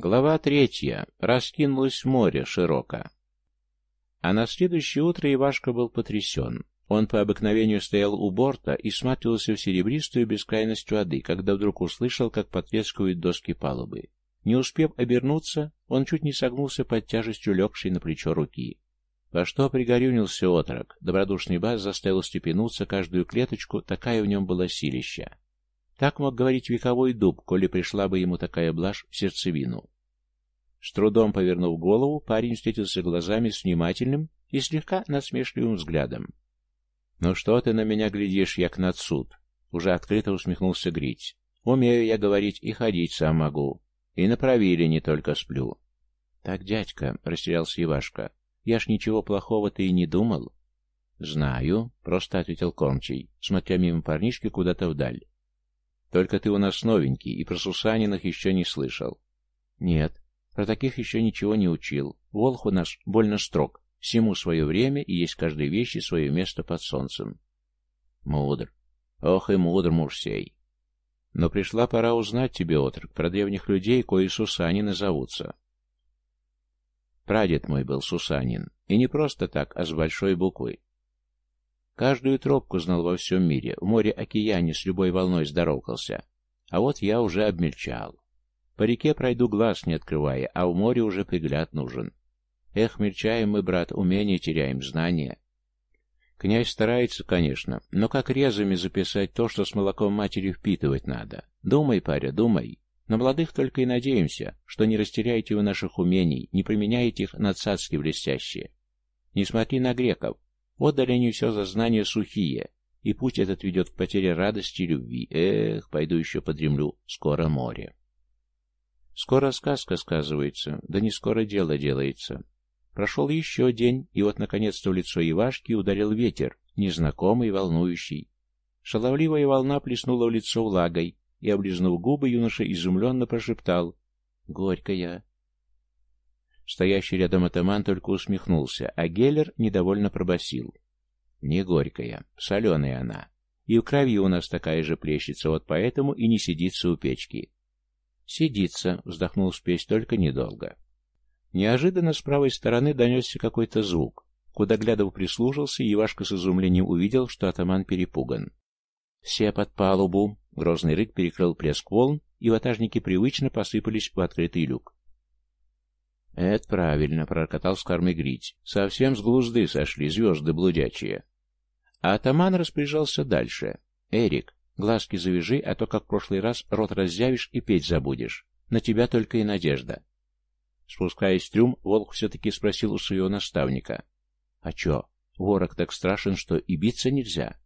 Глава третья. Раскинулось море широко. А на следующее утро Ивашка был потрясен. Он по обыкновению стоял у борта и сматривался в серебристую бескрайность воды, когда вдруг услышал, как потрескивают доски палубы. Не успев обернуться, он чуть не согнулся под тяжестью легшей на плечо руки. Во что пригорюнился отрок? Добродушный бас заставил степенуться каждую клеточку, такая в нем была силища. Так мог говорить вековой дуб, коли пришла бы ему такая блажь в сердцевину. С трудом повернув голову, парень встретился глазами с внимательным и слегка насмешливым взглядом. «Ну что ты на меня глядишь, як на суд?» Уже открыто усмехнулся Грить. «Умею я говорить и ходить сам могу. И на правиле не только сплю». «Так, дядька», — растерялся Ивашка, — «я ж ничего плохого-то и не думал». «Знаю», — просто ответил Кормчий, смотря мимо парнишки куда-то вдаль. «Только ты у нас новенький, и про Сусаниных еще не слышал». «Нет, про таких еще ничего не учил. Волх у нас больно строг. Всему свое время, и есть каждой вещи свое место под солнцем. Мудр. Ох и мудр муж сей. Но пришла пора узнать тебе, отрок, про древних людей, кои Сусанины зовутся. Прадед мой был Сусанин, и не просто так, а с большой буквы. Каждую тропку знал во всем мире, в море-океане с любой волной здоровкался. А вот я уже обмельчал. По реке пройду глаз не открывая, а в море уже пригляд нужен. Эх, мельчаем мы, брат, умение теряем, знания. Князь старается, конечно, но как резами записать то, что с молоком матери впитывать надо? Думай, паря, думай. На молодых только и надеемся, что не растеряете вы наших умений, не применяете их на цацки блестящие. Не смотри на греков. Отдали они все за знания сухие, и путь этот ведет к потере радости и любви. Эх, пойду еще подремлю, скоро море. Скоро сказка сказывается, да не скоро дело делается. Прошел еще день, и вот наконец-то в лицо Ивашки ударил ветер, незнакомый, волнующий. Шаловливая волна плеснула в лицо влагой, и, облизнув губы, юноша изумленно прошептал «Горькая». Стоящий рядом атаман только усмехнулся, а Геллер недовольно пробасил. «Не горькая, соленая она. И в крови у нас такая же плещется, вот поэтому и не сидится у печки». «Сидится», — вздохнул спесь, — «только недолго». Неожиданно с правой стороны донесся какой-то звук. Куда глядов прислушался, и Ивашка с изумлением увидел, что атаман перепуган. «Все под палубу!» — грозный рык перекрыл плеск волн, и ватажники привычно посыпались в открытый люк. «Это правильно», — пророкотал с. «Совсем с глузды сошли звезды блудячие». А атаман распоряжался дальше. «Эрик, глазки завяжи, а то, как в прошлый раз, рот раззявишь и петь забудешь. На тебя только и надежда. Спускаясь в трюм, Волк все-таки спросил у своего наставника. «А че, ворог так страшен, что и биться нельзя?»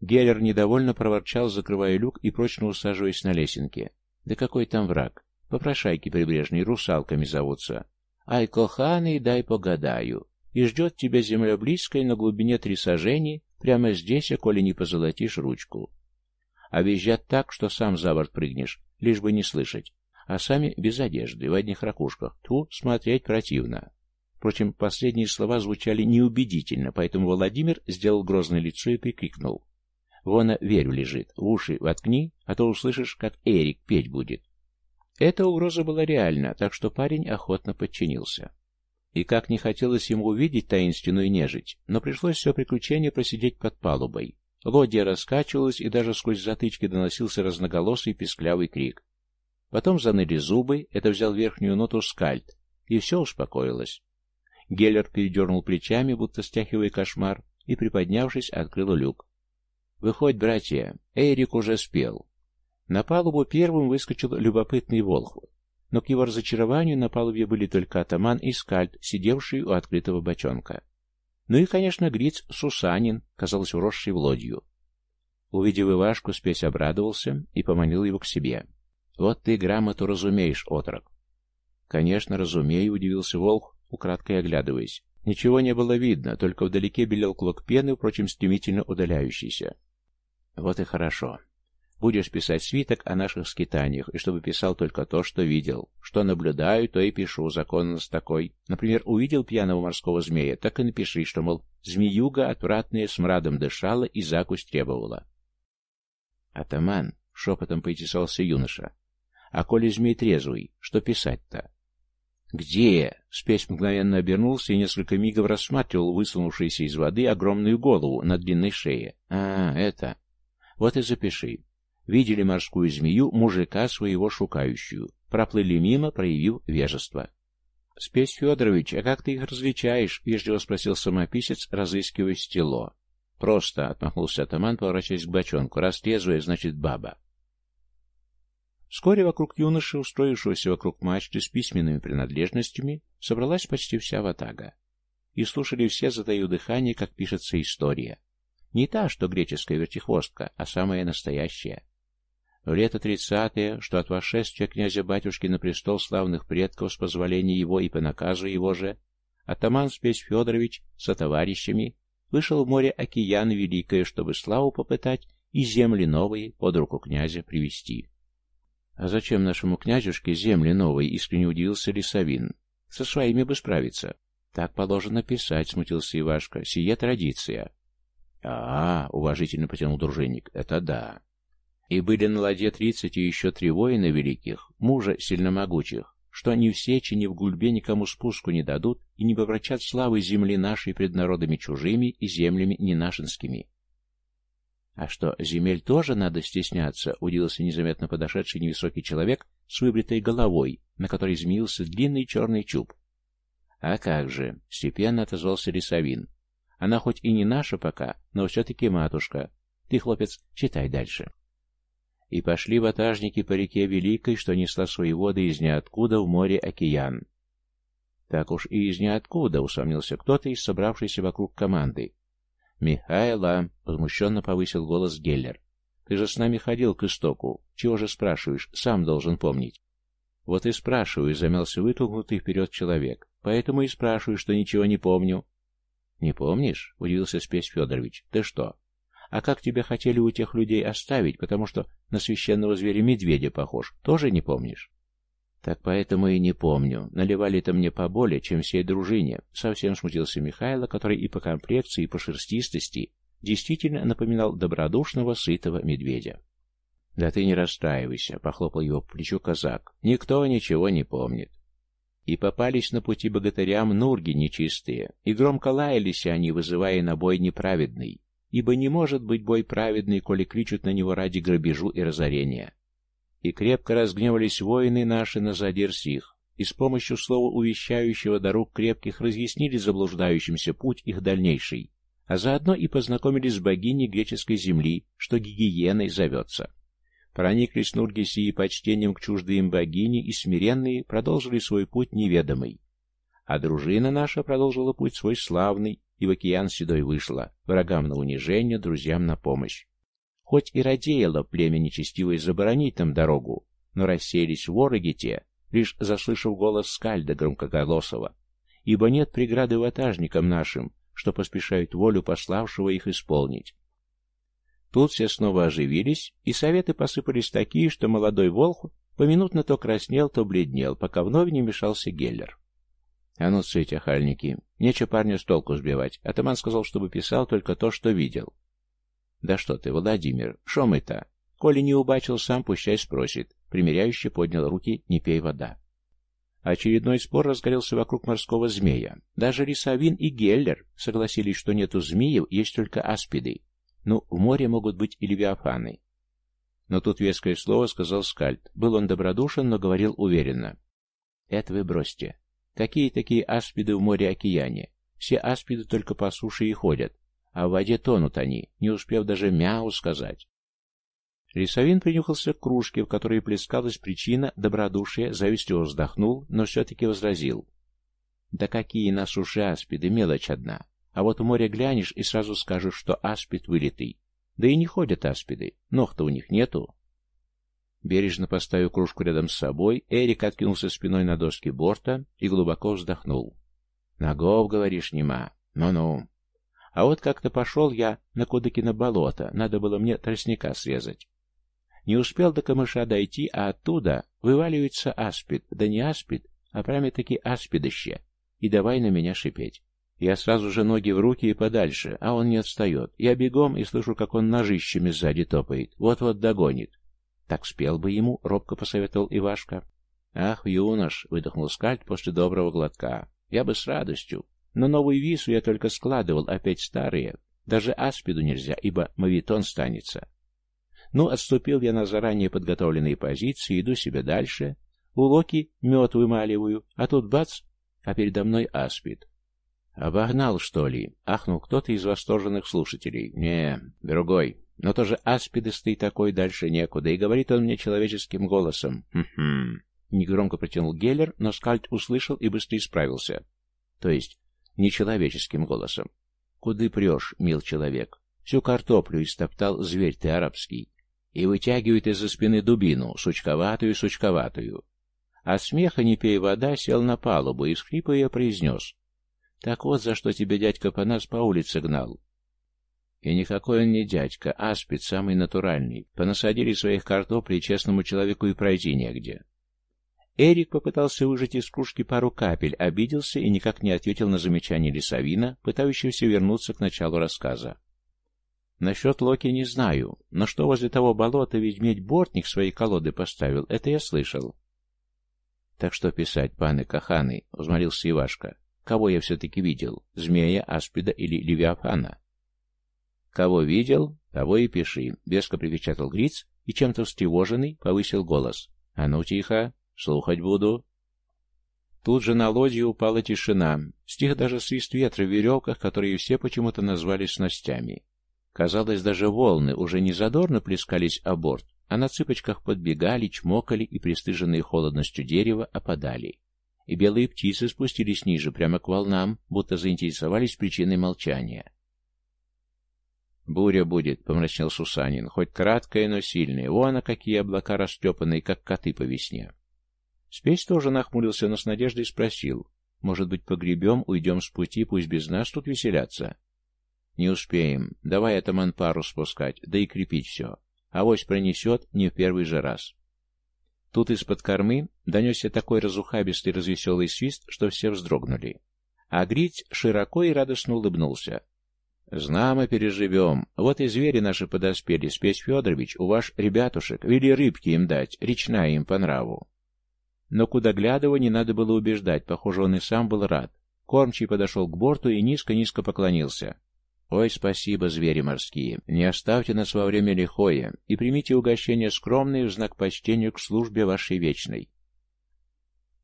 Геллер недовольно проворчал, закрывая люк и прочно усаживаясь на лесенке. «Да какой там враг? Попрошайки прибрежные русалками зовутся. Ай, коханый, дай погадаю. И ждет тебя земля близкая на глубине три сажений, прямо здесь, а коли не позолотишь ручку. А визжат так, что сам за борт прыгнешь, лишь бы не слышать а сами без одежды, в одних ракушках. Ту, смотреть противно. Впрочем, последние слова звучали неубедительно, поэтому Владимир сделал грозное лицо и прикрикнул. «Вон, верю, лежит. В уши воткни, а то услышишь, как Эрик петь будет». Эта угроза была реальна, так что парень охотно подчинился. И как не хотелось ему увидеть таинственную нежить, но пришлось все приключение просидеть под палубой. Лодья раскачивалась, и даже сквозь затычки доносился разноголосый песклявый крик. Потом заныли зубы, это взял верхнюю ноту скальд, и все успокоилось. Геллер передернул плечами, будто стягивая кошмар, и, приподнявшись, открыл люк. «Выходь, братья, Эрик уже спел». На палубу первым выскочил любопытный Волхв, но к его разочарованию на палубе были только атаман и скальд, сидевший у открытого бочонка. Ну и, конечно, Гриц Сусанин, казалось, уросший в лодью. Увидев Ивашку, спесь обрадовался и поманил его к себе. Вот ты грамоту разумеешь, отрок. Конечно, разумею, удивился Волк, украдкой оглядываясь. Ничего не было видно, только вдалеке белел клок пены, впрочем, стремительно удаляющийся. Вот и хорошо. Будешь писать свиток о наших скитаниях, и чтобы писал только то, что видел. Что наблюдаю, то и пишу, закон у нас такой. Например, увидел пьяного морского змея, так и напиши, что, мол, змеюга отвратная смрадом дышала и закусь требовала. Атаман, шепотом поинтересовался юноша, а коли змей трезвый, что писать-то? «Где?» Спесь мгновенно обернулся и несколько мигов рассматривал высунувшуюся из воды огромную голову на длинной шее. «А, это...» «Вот и запиши. Видели морскую змею, мужика своего шукающую. Проплыли мимо, проявив вежество». «Спесь Федорович, а как ты их различаешь?» — вежливо спросил самописец, разыскивая стело. «Просто», — отмахнулся атаман, поворачиваясь к бочонку. «Раз значит баба». Вскоре вокруг юноши, устроившегося вокруг мачты с письменными принадлежностями, собралась почти вся ватага. И слушали все, затаив дыхание, как пишется история. Не та, что греческая вертихвостка, а самая настоящая. В лето тридцатое, что от восшествия князя-батюшки на престол славных предков с позволения его и по наказу его же, атаман Спесь Федорович со товарищами вышел в море океан великое, чтобы славу попытать и земли новые под руку князя привести. «А зачем нашему князюшке земли новые?» — искренне удивился Лисовин. «Со своими бы справиться». «Так положено писать», — смутился Ивашка. «Сие традиция». «А, -а, уважительно потянул дружинник, — это да». И были на ладье тридцать и еще три воина великих, мужа сильномогучих, что они в сечи ни в гульбе никому спуску не дадут и не поврачат славы земли нашей пред народами чужими и землями ненашинскими. «А что, земель тоже надо стесняться?» — удивился незаметно подошедший невысокий человек с выбритой головой, на которой змеился длинный черный чуб. «А как же!» — степенно отозвался Лисовин. «Она хоть и не наша пока, но все-таки матушка. Ты, хлопец, читай дальше». И пошли ватажники по реке Великой, что несла свои воды из ниоткуда в море океан. Так уж и из ниоткуда, усомнился кто-то из собравшейся вокруг команды, «Михайло!» — возмущенно повысил голос Геллер. «Ты же с нами ходил к истоку. Чего же спрашиваешь? Сам должен помнить». «Вот и спрашиваю», — замялся вытолкнутый вперед человек. «Поэтому и спрашиваю, что ничего не помню». «Не помнишь?» — удивился Спесь Федорович. «Ты что? А как тебя хотели у тех людей оставить, потому что на священного зверя-медведя похож? Тоже не помнишь?» Так поэтому и не помню. Наливали-то мне поболее, чем всей дружине. Совсем смутился Михайло, который и по комплекции, и по шерстистости действительно напоминал добродушного, сытого медведя. «Да ты не расстраивайся», — похлопал его по плечу казак. «Никто ничего не помнит». И попались на пути богатырям нурги нечистые, и громко лаялись они, вызывая на бой неправедный. Ибо не может быть бой праведный, коли кричат на него ради грабежу и разорения. И крепко разгневались воины наши на задир сих, и с помощью слова увещающего дорог крепких разъяснили заблуждающимся путь их дальнейший, а заодно и познакомились с богиней греческой земли, что гигиеной зовется. Прониклись нурги сии почтением к чуждой им богине, и смиренные продолжили свой путь неведомый. А дружина наша продолжила путь свой славный, и в океан седой вышла, врагам на унижение, друзьям на помощь. Хоть и радеяло племя нечестивое заборонить нам дорогу, но рассеялись вороги те, лишь заслышав голос скальда громкоголосого. Ибо нет преграды ватажникам нашим, что поспешают волю пославшего их исполнить. Тут все снова оживились, и советы посыпались такие, что молодой волх поминутно то краснел, то бледнел, пока вновь не мешался Геллер. «А ну, цыть, охальники, нечего парня с толку сбивать. Атаман сказал, чтобы писал только то, что видел. «Да что ты, Владимир, шо мы-то? Коли не убачил сам, пущай спросит». Примеряющий поднял руки «Не пей вода». Очередной спор разгорелся вокруг морского змея. Даже Рисовин и Геллер согласились, что нету змеев, есть только аспиды. Ну, в море могут быть и левиафаны. Но тут веское слово сказал Скальд. Был он добродушен, но говорил уверенно. «Это вы бросьте. Какие такие аспиды в море-океане? Все аспиды только по суше и ходят а в воде тонут они, не успев даже мяу сказать. Лисовин принюхался к кружке, в которой плескалась причина добродушия, завистливо вздохнул, но все-таки возразил. «Да какие на суше аспиды, мелочь одна. А вот в море глянешь и сразу скажешь, что аспид вылитый. Да и не ходят аспиды, ног-то у них нету». Бережно поставив кружку рядом с собой, Эрик откинулся спиной на доски борта и глубоко вздохнул. «Ногов, говоришь, нема? Ну-ну, а вот как-то пошел я на Кудыкино болото, надо было мне тростника срезать. Не успел до камыша дойти, а оттуда вываливается аспид, да не аспид, а прямо-таки аспидище, и давай на меня шипеть. Я сразу же ноги в руки и подальше, а он не отстает. Я бегом и слышу, как он ножищами сзади топает, вот-вот догонит. Так спел бы ему, робко посоветовал Ивашка. «Ах, юнош!» — выдохнул скальд после доброго глотка. «Я бы с радостью. Но новую вису я только складывал, опять старые. Даже аспиду нельзя, ибо мавитон станется. Ну, отступил я на заранее подготовленные позиции, иду себе дальше. У Локи мед вымаливаю, а тут бац, а передо мной аспид. «Обогнал, что ли?» — ахнул кто-то из восторженных слушателей. «Не, другой. Но тоже аспидистый такой дальше некуда, и говорит он мне человеческим голосом. Хм-хм». Негромко протянул Геллер, но Скальд услышал и быстро исправился. То есть, нечеловеческим голосом. «Куды прешь, мил человек? Всю картоплю истоптал зверь ты арабский и вытягивает из-за спины дубину, сучковатую-сучковатую. А смеха не пей вода сел на палубу и, скрипая, произнес. «Так вот, за что тебе дядька по нас по улице гнал». И никакой он не дядька, аспид самый натуральный. Понасадили своих картоплей честному человеку и пройти негде. Эрик попытался выжать из кружки пару капель, обиделся и никак не ответил на замечание Лисовина, пытающегося вернуться к началу рассказа. Насчет Локи не знаю, но что возле того болота ведь бортник своей колоды поставил, это я слышал. Так что писать, паны Каханы, взмолился Ивашка. Кого я все-таки видел, змея, аспида или левиафана? Кого видел, того и пиши, беско припечатал Гриц и чем-то встревоженный повысил голос. А ну тихо, слухать буду. Тут же на лодью упала тишина, стих даже свист ветра в веревках, которые все почему-то назвали снастями. Казалось, даже волны уже не задорно плескались о борт, а на цыпочках подбегали, чмокали и, пристыженные холодностью дерева, опадали. И белые птицы спустились ниже, прямо к волнам, будто заинтересовались причиной молчания. «Буря будет», — помрачнел Сусанин, — «хоть краткая, но сильная. Вон, а какие облака растрепанные, как коты по весне». Спесь тоже нахмурился, но с надеждой спросил, «Может быть, погребем, уйдем с пути, пусть без нас тут веселятся?» «Не успеем. Давай атаман пару спускать, да и крепить все. Авось пронесет не в первый же раз». Тут из-под кормы донесся такой разухабистый развеселый свист, что все вздрогнули. А Грить широко и радостно улыбнулся. «Знамо переживем. Вот и звери наши подоспели. Спесь Федорович, у ваш ребятушек, вели рыбки им дать, речная им по нраву». Но куда глядово не надо было убеждать, похоже, он и сам был рад. Кормчий подошел к борту и низко-низко поклонился. «Ой, спасибо, звери морские! Не оставьте нас во время лихое и примите угощение скромное в знак почтения к службе вашей вечной».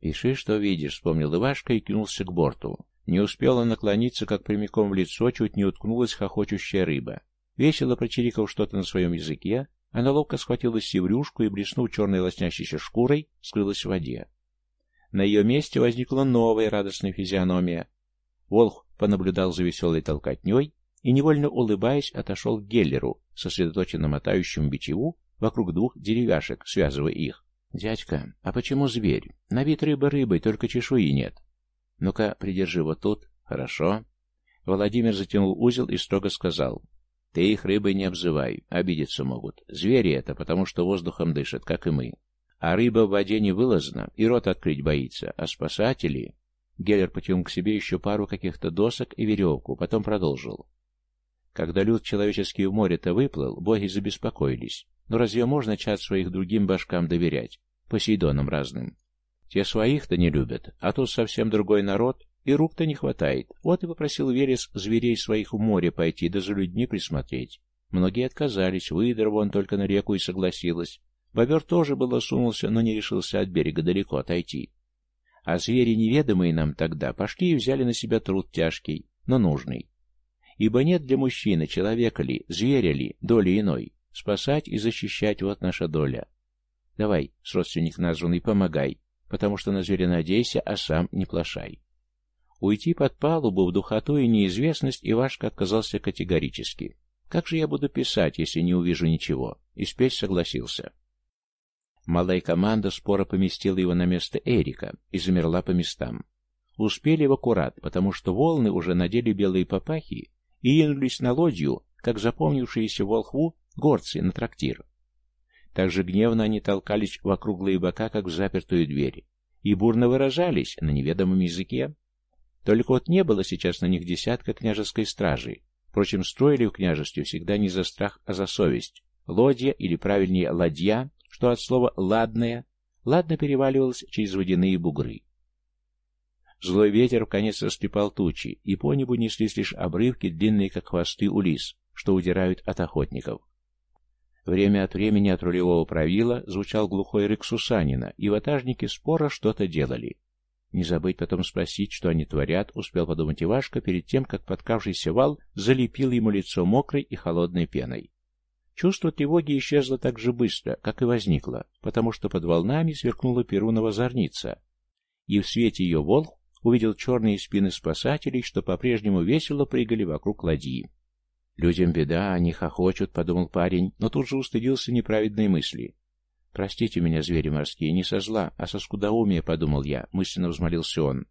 «Пиши, что видишь», — вспомнил Ивашка и кинулся к борту. Не успела наклониться, как прямиком в лицо чуть не уткнулась хохочущая рыба. Весело прочирикав что-то на своем языке, она ловко схватила севрюшку и, блеснув черной лоснящейся шкурой, скрылась в воде. На ее месте возникла новая радостная физиономия. Волх понаблюдал за веселой толкотней и, невольно улыбаясь, отошел к Геллеру, сосредоточенно мотающему бичеву вокруг двух деревяшек, связывая их. «Дядька, а почему зверь? На вид рыба рыбой, только чешуи нет. Ну-ка, придержи вот тут. Хорошо». Владимир затянул узел и строго сказал. «Ты их рыбой не обзывай, обидеться могут. Звери это, потому что воздухом дышат, как и мы. А рыба в воде не вылазна и рот открыть боится, а спасатели...» Геллер потянул к себе еще пару каких-то досок и веревку, потом продолжил. Когда люд человеческий в море-то выплыл, боги забеспокоились. Но разве можно чад своих другим башкам доверять? Посейдонам разным. Те своих-то не любят, а тут совсем другой народ, и рук-то не хватает. Вот и попросил Верес зверей своих в море пойти, да за людьми присмотреть. Многие отказались, выдра вон только на реку и согласилась. Бобер тоже было сунулся, но не решился от берега далеко отойти. А звери, неведомые нам тогда, пошли и взяли на себя труд тяжкий, но нужный. Ибо нет для мужчины, человека ли, зверя ли, доли иной. Спасать и защищать — вот наша доля. Давай, родственник названный, помогай, потому что на зверя надейся, а сам не плашай. Уйти под палубу в духоту и неизвестность Ивашка отказался категорически. Как же я буду писать, если не увижу ничего? И спеть согласился. Малая команда спора поместила его на место Эрика и замерла по местам. Успели в аккурат, потому что волны уже надели белые папахи и ринулись на лодью, как запомнившиеся волхву горцы на трактир. Так же гневно они толкались в округлые бока, как в запертую дверь, и бурно выражались на неведомом языке. Только вот не было сейчас на них десятка княжеской стражи. Впрочем, строили в княжестве всегда не за страх, а за совесть. Лодья, или правильнее ладья, что от слова «ладная», ладно переваливалась через водяные бугры. Злой ветер в конец растрепал тучи, и по небу неслись лишь обрывки, длинные как хвосты улис, что удирают от охотников. Время от времени от рулевого правила звучал глухой рык Сусанина, и ватажники спора что-то делали. Не забыть потом спросить, что они творят, успел подумать Ивашка перед тем, как подкавшийся вал залепил ему лицо мокрой и холодной пеной. Чувство тревоги исчезло так же быстро, как и возникло, потому что под волнами сверкнула перунова зорница, и в свете ее волк увидел черные спины спасателей, что по-прежнему весело прыгали вокруг ладьи. «Людям беда, они хохочут», — подумал парень, но тут же устыдился неправедной мысли. «Простите меня, звери морские, не со зла, а со скудоумия», — подумал я, — мысленно взмолился он.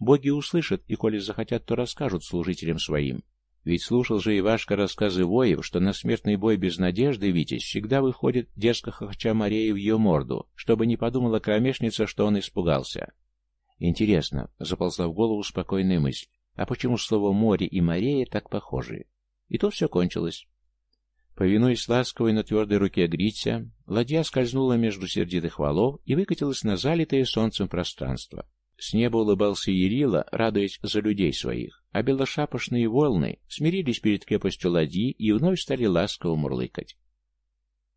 «Боги услышат, и, коли захотят, то расскажут служителям своим. Ведь слушал же Ивашка рассказы воев, что на смертный бой без надежды Витязь всегда выходит, дерзко хохча Марии в ее морду, чтобы не подумала кромешница, что он испугался. Интересно, заползла в голову спокойная мысль, а почему слово «море» и «морея» так похожи? И тут все кончилось. Повинуясь ласковой, но твердой руке Гритя, ладья скользнула между сердитых валов и выкатилась на залитое солнцем пространство. С неба улыбался Ярила, радуясь за людей своих, а белошапошные волны смирились перед крепостью ладьи и вновь стали ласково мурлыкать.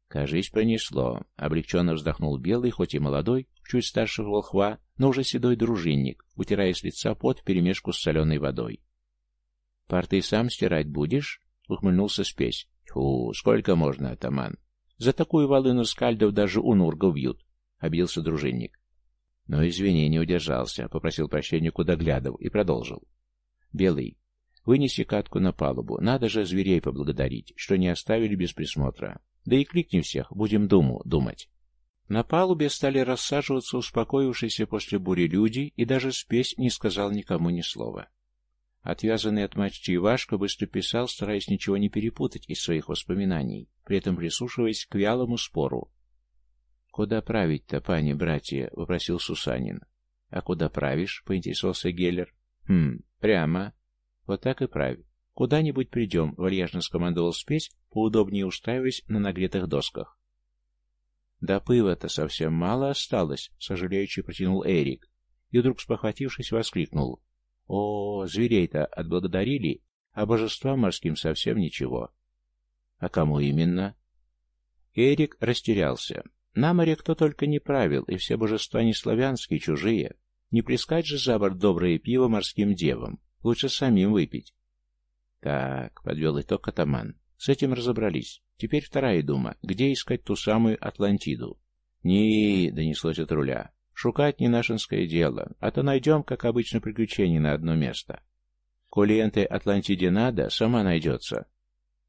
«Кажись, пронесло», — облегченно вздохнул белый, хоть и молодой, чуть старше волхва, но уже седой дружинник, утирая с лица пот вперемешку с соленой водой. «Парты сам стирать будешь?» — ухмыльнулся спесь. «Фу, сколько можно, атаман? За такую волыну скальдов даже у Нурга убьют», — обиделся дружинник. Но извини, не удержался, попросил прощения Кудоглядов и продолжил. «Белый, вынеси катку на палубу, надо же зверей поблагодарить, что не оставили без присмотра. Да и кликни всех, будем думу думать». На палубе стали рассаживаться успокоившиеся после бури люди, и даже спесь не сказал никому ни слова. Отвязанный от мачти Ивашка быстро писал, стараясь ничего не перепутать из своих воспоминаний, при этом прислушиваясь к вялому спору. «Куда править-то, пани, братья?» — вопросил Сусанин. «А куда правишь?» — поинтересовался Геллер. «Хм, прямо. Вот так и правь. Куда-нибудь придем», — вальяжно скомандовал спесь, поудобнее устраиваясь на нагретых досках. «Да пыва-то совсем мало осталось», — сожалеючи протянул Эрик. И вдруг, спохватившись, воскликнул. О, зверей-то отблагодарили, а божествам морским совсем ничего. А кому именно? Эрик растерялся. На море кто только не правил, и все божества не славянские, чужие. Не плескать же за борт доброе пиво морским девам. Лучше самим выпить. Так, подвел итог атаман. С этим разобрались. Теперь вторая дума. Где искать ту самую Атлантиду? «Не», — донеслось от руля. Шукать не нашинское дело, а то найдем, как обычно, приключение на одно место. Коли энтой Атлантиде надо, сама найдется.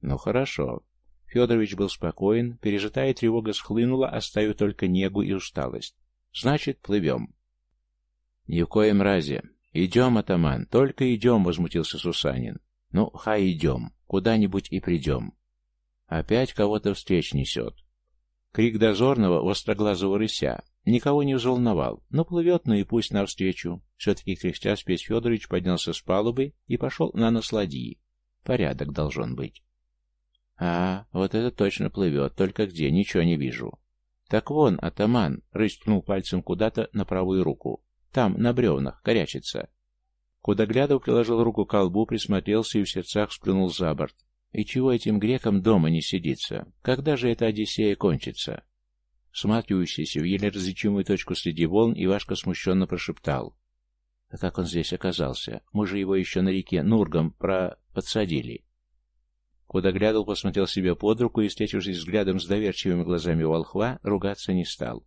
Ну хорошо. Федорович был спокоен, пережитая тревога схлынула, оставив только негу и усталость. Значит, плывем. Ни в коем разе. Идем, атаман, только идем, возмутился Сусанин. Ну, хай идем, куда-нибудь и придем. Опять кого-то встреч несет. Крик дозорного, остроглазого рыся, Никого не взволновал, но плывет, ну и пусть навстречу. Все-таки кряхтя спесь Федорович поднялся с палубы и пошел на нос ладьи. Порядок должен быть. А, вот это точно плывет, только где, ничего не вижу. Так вон, атаман, рысь пальцем куда-то на правую руку. Там, на бревнах, корячится. Кудоглядов приложил руку к колбу, присмотрелся и в сердцах сплюнул за борт. И чего этим грекам дома не сидится? Когда же эта Одиссея кончится? Всматривающийся в еле различимую точку среди волн, Ивашка смущенно прошептал. «А как он здесь оказался? Мы же его еще на реке Нургом про... подсадили». Куда глядел, посмотрел себе под руку и, встретившись взглядом с доверчивыми глазами волхва, ругаться не стал.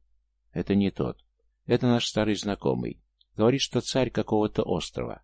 «Это не тот. Это наш старый знакомый. Говорит, что царь какого-то острова.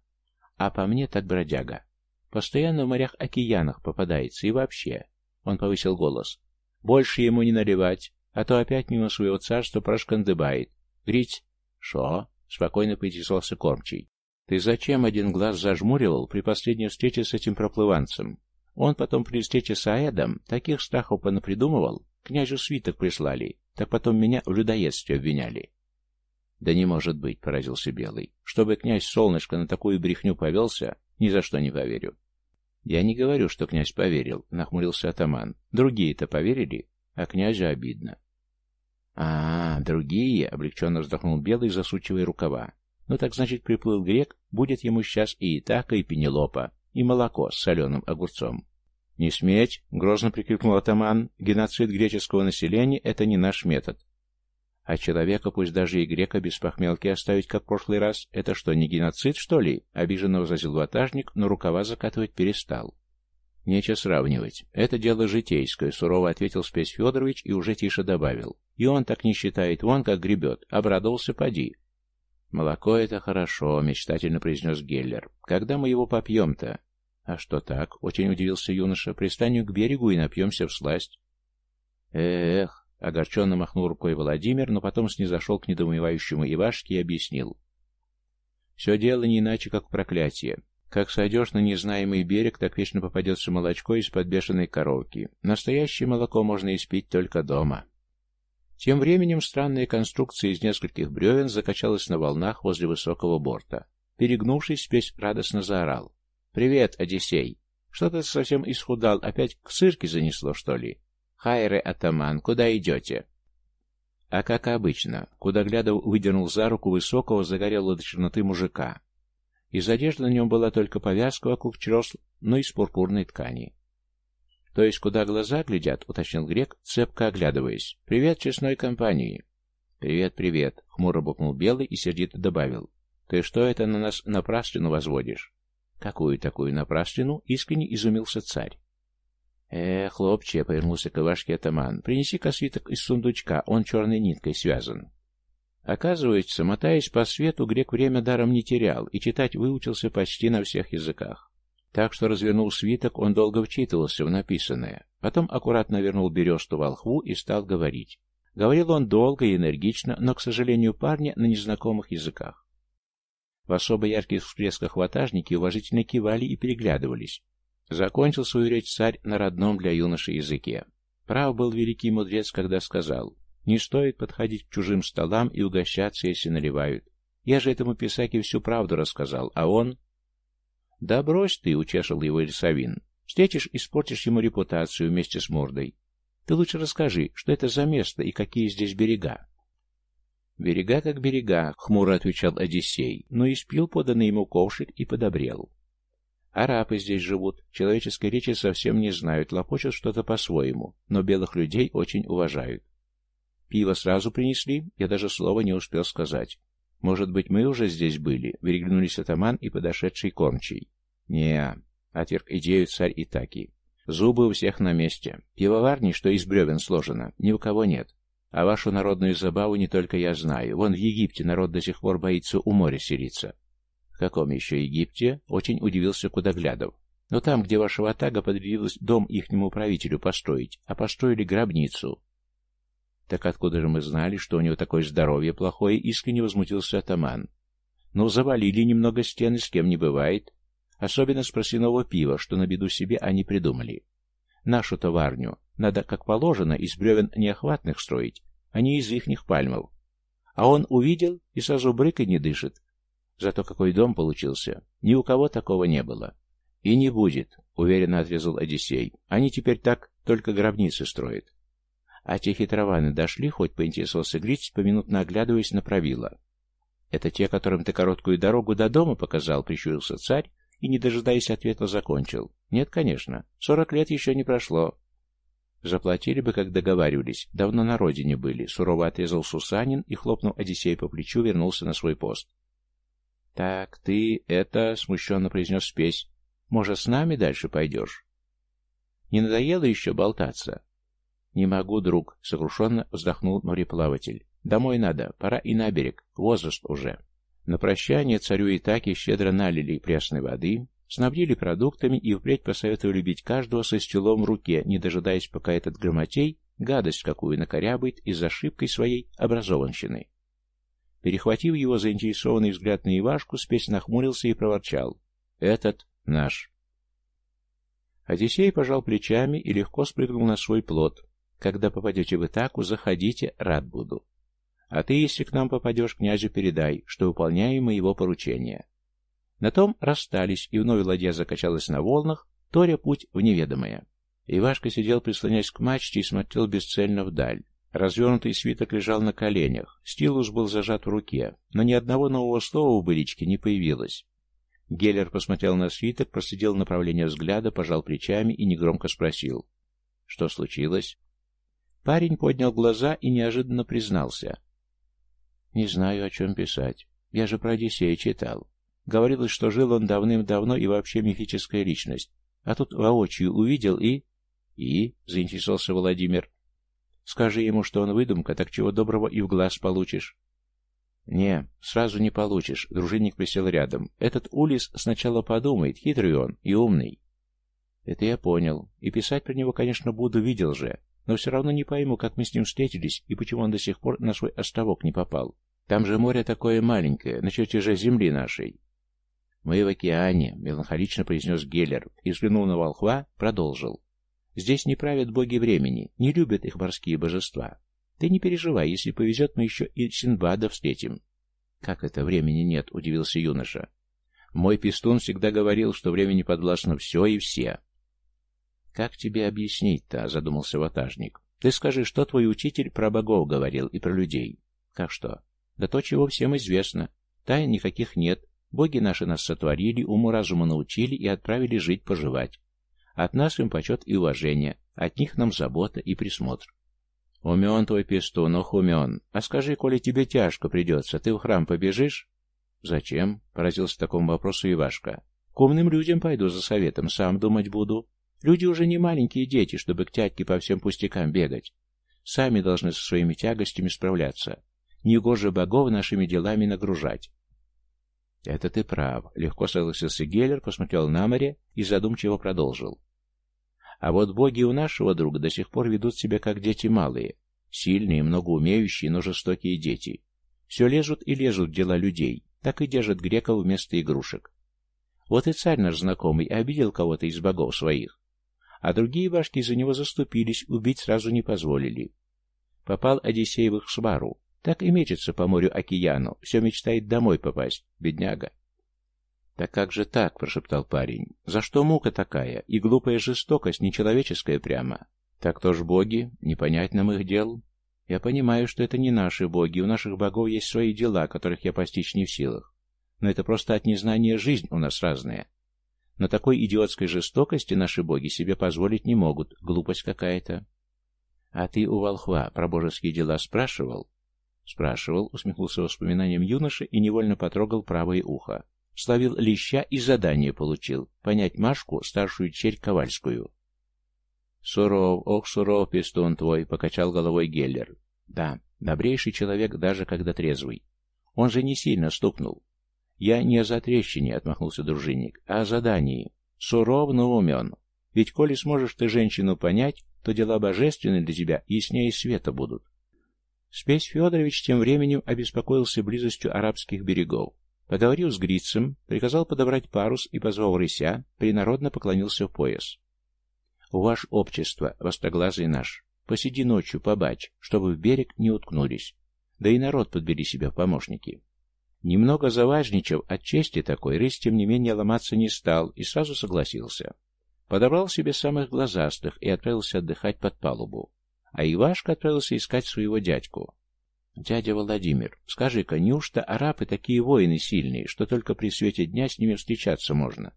А по мне так бродяга. Постоянно в морях-океанах попадается и вообще...» Он повысил голос. «Больше ему не наливать, а то опять мимо своего царства прошкандыбает. Грить, шо? Спокойно поинтересовался кормчий. Ты зачем один глаз зажмуривал при последней встрече с этим проплыванцем? Он потом при встрече с Аэдом таких страхов понапридумывал, князю свиток прислали, так потом меня в людоедстве обвиняли. Да не может быть, поразился Белый. Чтобы князь Солнышко на такую брехню повелся, ни за что не поверю. Я не говорю, что князь поверил, нахмурился атаман. Другие-то поверили? А князю обидно. А, другие, облегченно вздохнул Белый, засучивая рукава. Ну так значит, приплыл грек, будет ему сейчас и Итака, и Пенелопа, и молоко с соленым огурцом. «Не сметь!» — грозно прикрикнул атаман. «Геноцид греческого населения — это не наш метод. А человека, пусть даже и грека, без похмелки оставить, как в прошлый раз, это что, не геноцид, что ли?» — обиженно возразил ватажник, но рукава закатывать перестал. «Нечего сравнивать. Это дело житейское», — сурово ответил спесь Федорович и уже тише добавил. «И он так не считает, вон как гребет. Обрадовался, поди». «Молоко — это хорошо», — мечтательно произнес Геллер. «Когда мы его попьем-то?» «А что так?» — очень удивился юноша. «Пристанем к берегу и напьемся в сласть». «Эх!» — огорченно махнул рукой Владимир, но потом снизошел к недоумевающему Ивашке и объяснил. «Все дело не иначе, как проклятие. Как сойдешь на незнаемый берег, так вечно попадется молочко из-под бешеной коровки. Настоящее молоко можно испить только дома. Тем временем странная конструкция из нескольких бревен закачалась на волнах возле высокого борта. Перегнувшись, спесь радостно заорал. «Привет, Одиссей! Что ты совсем исхудал? Опять к цирке занесло, что ли? Хайре, атаман, куда идете?» А как обычно, куда глядов выдернул за руку высокого загорелого до черноты мужика. Из одежды на нем была только повязка вокруг чресл, но из пурпурной ткани. «То есть куда глаза глядят?» — уточнил грек, цепко оглядываясь. «Привет честной компании!» «Привет, привет!» — хмуро букнул Белый и сердито добавил. «Ты что это на нас напраслину возводишь?» «Какую такую напраслину?» — искренне изумился царь. «Э, хлопче!» — повернулся к Ивашке атаман. «Принеси-ка свиток из сундучка, он черной ниткой связан». Оказывается, мотаясь по свету, грек время даром не терял и читать выучился почти на всех языках. Так что развернул свиток, он долго вчитывался в написанное. Потом аккуратно вернул бересту волхву и стал говорить. Говорил он долго и энергично, но, к сожалению, парня на незнакомых языках. В особо ярких всплесках ватажники уважительно кивали и переглядывались. Закончил свою речь царь на родном для юноши языке. Прав был великий мудрец, когда сказал не стоит подходить к чужим столам и угощаться, если наливают. Я же этому писаке всю правду рассказал, а он... Да брось ты, утешил его Ильсавин. Встретишь, испортишь ему репутацию вместе с мордой. Ты лучше расскажи, что это за место и какие здесь берега. «Берега как берега», — хмуро отвечал Одиссей, но испил поданный ему ковшик и подобрел. «Арабы здесь живут, человеческой речи совсем не знают, лопочут что-то по-своему, но белых людей очень уважают. Пиво сразу принесли, я даже слова не успел сказать. Может быть, мы уже здесь были? Переглянулись атаман и подошедший кормчий. не отверг идею царь Итаки. Зубы у всех на месте. Пивоварни, что из бревен сложено, ни у кого нет. А вашу народную забаву не только я знаю. Вон в Египте народ до сих пор боится у моря селиться. В каком еще Египте? Очень удивился Кудоглядов. Но там, где ваша ватага подрядилась дом ихнему правителю построить, а построили гробницу. Так откуда же мы знали, что у него такое здоровье плохое, искренне возмутился атаман. Ну, завалили немного стены, с кем не бывает. Особенно с просиного пива, что на беду себе они придумали. Нашу товарню надо, как положено, из бревен неохватных строить, а не из ихних пальмов. А он увидел и сразу брык не дышит. Зато какой дом получился. Ни у кого такого не было. И не будет, уверенно отрезал Одиссей. Они теперь так только гробницы строят. А те хитрованы дошли, хоть поинтересовался Грич, поминутно оглядываясь на правила. «Это те, которым ты короткую дорогу до дома показал», — прищурился царь и, не дожидаясь ответа, закончил. «Нет, конечно. Сорок лет еще не прошло». «Заплатили бы, как договаривались. Давно на родине были», — сурово отрезал Сусанин и, хлопнув Одиссей по плечу, вернулся на свой пост. «Так, ты это...» — смущенно произнес спесь. «Может, с нами дальше пойдешь?» «Не надоело еще болтаться?» «Не могу, друг», — сокрушенно вздохнул мореплаватель. «Домой надо, пора и на берег, возраст уже». На прощание царю Итаки щедро налили пресной воды, снабдили продуктами и впредь посоветовали бить каждого со стелом в руке, не дожидаясь, пока этот грамотей гадость какую накорябает из-за ошибкой своей образованщины. Перехватив его заинтересованный взгляд на Ивашку, спесь нахмурился и проворчал. «Этот наш». Одиссей пожал плечами и легко спрыгнул на свой плот, когда попадете в Итаку, заходите, рад буду. А ты, если к нам попадешь, князю передай, что выполняем мы его поручения. На том расстались, и вновь ладья закачалась на волнах, торя путь в неведомое. Ивашка сидел, прислонясь к мачте, и смотрел бесцельно вдаль. Развернутый свиток лежал на коленях, стилус был зажат в руке, но ни одного нового слова в быличке не появилось. Геллер посмотрел на свиток, проследил направление взгляда, пожал плечами и негромко спросил. «Что случилось?» Парень поднял глаза и неожиданно признался. «Не знаю, о чем писать. Я же про Одиссея читал. Говорилось, что жил он давным-давно и вообще мифическая личность. А тут воочию увидел и...» «И?» — заинтересовался Владимир. Скажи ему, что он выдумка, так чего доброго и в глаз получишь. «Не, сразу не получишь», — дружинник присел рядом. «Этот Улис сначала подумает, хитрый он и умный». «Это я понял. И писать про него, конечно, буду, видел же. Но все равно не пойму, как мы с ним встретились и почему он до сих пор на свой островок не попал. Там же море такое маленькое, на чертеже земли нашей». «Мы в океане», — меланхолично произнес Геллер и, взглянув на волхва, продолжил. Здесь не правят боги времени, не любят их морские божества. Ты не переживай, если повезет, мы еще и Синбада встретим. Как это, времени нет, удивился юноша. Мой пистун всегда говорил, что времени подвластно все и все. Как тебе объяснить-то, задумался ватажник. Ты скажи, что твой учитель про богов говорил и про людей? Как что? Да то, чего всем известно. Тайн никаких нет. Боги наши нас сотворили, уму-разуму научили и отправили жить-поживать. От нас им почет и уважение, от них нам забота и присмотр. Умен твой пестун, ох умен. А скажи, коли тебе тяжко придется, ты в храм побежишь? Зачем? Поразился такому вопросу Ивашка. К умным людям пойду за советом, сам думать буду. Люди уже не маленькие дети, чтобы к тятьке по всем пустякам бегать. Сами должны со своими тягостями справляться. Негоже богов нашими делами нагружать. «Это ты прав», — легко согласился Геллер, посмотрел на море и задумчиво продолжил. «А вот боги у нашего друга до сих пор ведут себя как дети малые, сильные, многоумеющие, но жестокие дети. Все лезут и лезут дела людей, так и держат греков вместо игрушек. Вот и царь наш знакомый обидел кого-то из богов своих, а другие башки за него заступились, убить сразу не позволили. Попал Одиссей в свару, так и мечется по морю-океану, все мечтает домой попасть, бедняга. «Так как же так?» — прошептал парень. «За что мука такая? И глупая жестокость, нечеловеческая прямо. Так то ж боги, не понять нам их дел. Я понимаю, что это не наши боги, у наших богов есть свои дела, которых я постичь не в силах. Но это просто от незнания жизнь у нас разная. Но такой идиотской жестокости наши боги себе позволить не могут, глупость какая-то. А ты у волхва про божеские дела спрашивал? Спрашивал, усмехнулся воспоминанием юноши и невольно потрогал правое ухо. Словил леща и задание получил — понять Машку, старшую черь Ковальскую. «Суров, ох, суров, пистон твой!» — покачал головой Геллер. «Да, добрейший человек, даже когда трезвый. Он же не сильно стукнул. Я не о затрещине, — отмахнулся дружинник, — а о задании. Суров, но умен. Ведь коли сможешь ты женщину понять, то дела божественные для тебя яснее света будут. Спесь Федорович тем временем обеспокоился близостью арабских берегов. Поговорил с Грицем, приказал подобрать парус и, позвал рыся, принародно поклонился в пояс. «Ваше общество, востоглазый наш, посиди ночью, побач, чтобы в берег не уткнулись. Да и народ подбери себе в помощники». Немного заважничав от чести такой, рысь, тем не менее, ломаться не стал и сразу согласился. Подобрал себе самых глазастых и отправился отдыхать под палубу. А Ивашка отправился искать своего дядьку. «Дядя Владимир, скажи-ка, неужто арабы такие воины сильные, что только при свете дня с ними встречаться можно?»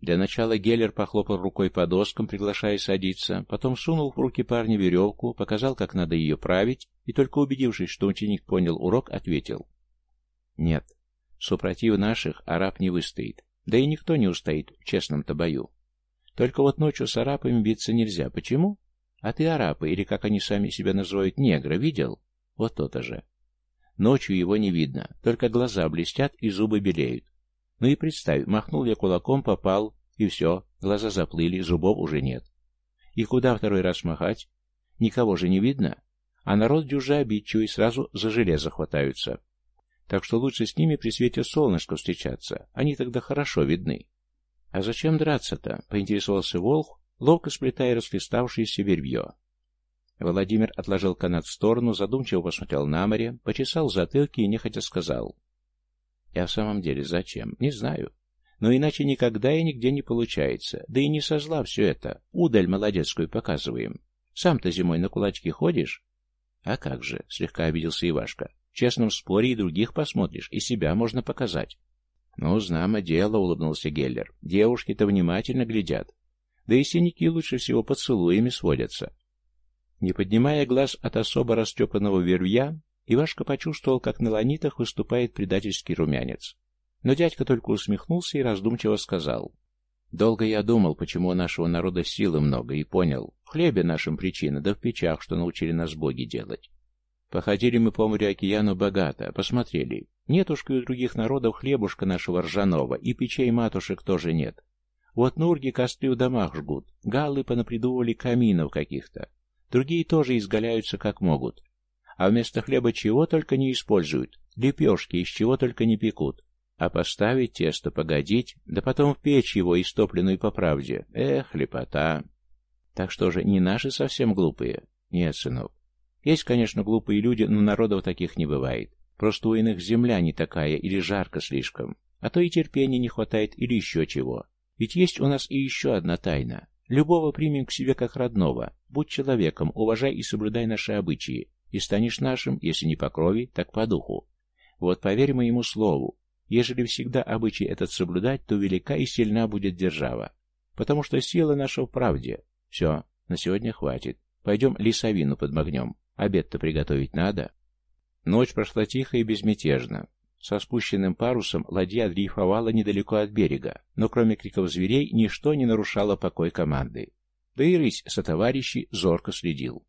Для начала Геллер похлопал рукой по доскам, приглашая садиться, потом сунул в руки парня веревку, показал, как надо ее править, и только убедившись, что ученик понял урок, ответил. «Нет, супротив наших араб не выстоит, да и никто не устоит в честном-то бою. Только вот ночью с арабами биться нельзя. Почему? А ты арабы, или как они сами себя называют, негра, видел? Вот то-то же. Ночью его не видно, только глаза блестят и зубы белеют. Ну и представь, махнул я кулаком, попал, и все, глаза заплыли, зубов уже нет. И куда второй раз махать? Никого же не видно. А народ дюжа обидчивый, сразу за железо хватаются. Так что лучше с ними при свете солнышка встречаться, они тогда хорошо видны. А зачем драться-то? Поинтересовался Волх, ловко сплетая расхлеставшееся вербье. Владимир отложил канат в сторону, задумчиво посмотрел на море, почесал затылки и нехотя сказал. «Я в самом деле зачем? Не знаю. Но иначе никогда и нигде не получается. Да и не со зла все это. Удаль молодецкую показываем. Сам-то зимой на кулачки ходишь? А как же, слегка обиделся Ивашка. Честном споре и других посмотришь, и себя можно показать. Ну, знамо дело, улыбнулся Геллер. Девушки-то внимательно глядят. Да и синяки лучше всего поцелуями сводятся. Не поднимая глаз от особо растепанного вервья, Ивашка почувствовал, как на ланитах выступает предательский румянец. Но дядька только усмехнулся и раздумчиво сказал. «Долго я думал, почему у нашего народа силы много, и понял. В хлебе нашим причина, да в печах, что научили нас боги делать. Походили мы по морю океану богато, посмотрели. Нетушка у других народов хлебушка нашего ржаного, и печей матушек тоже нет. Вот нурги костры в домах жгут, галлы понапридумывали каминов каких-то. Другие тоже изгаляются как могут. А вместо хлеба чего только не используют, лепешки из чего только не пекут. А поставить тесто, погодить, да потом в печь его, истопленную по правде. Эх, лепота. Так что же, не наши совсем глупые? Нет, сынок. Есть, конечно, глупые люди, но народов таких не бывает. Просто у иных земля не такая или жарко слишком. А то и терпения не хватает или еще чего. Ведь есть у нас и еще одна тайна. Любого примем к себе как родного. Будь человеком, уважай и соблюдай наши обычаи. И станешь нашим, если не по крови, так по духу. Вот поверь моему слову, ежели всегда обычай этот соблюдать, то велика и сильна будет держава. Потому что сила наша в правде. Все, на сегодня хватит. Пойдем лесовину подмогнем. Обед-то приготовить надо. Ночь прошла тихо и безмятежно. Со спущенным парусом ладья дрейфовала недалеко от берега, но кроме криков зверей ничто не нарушало покой команды. Да и рысь со товарищей зорко следил.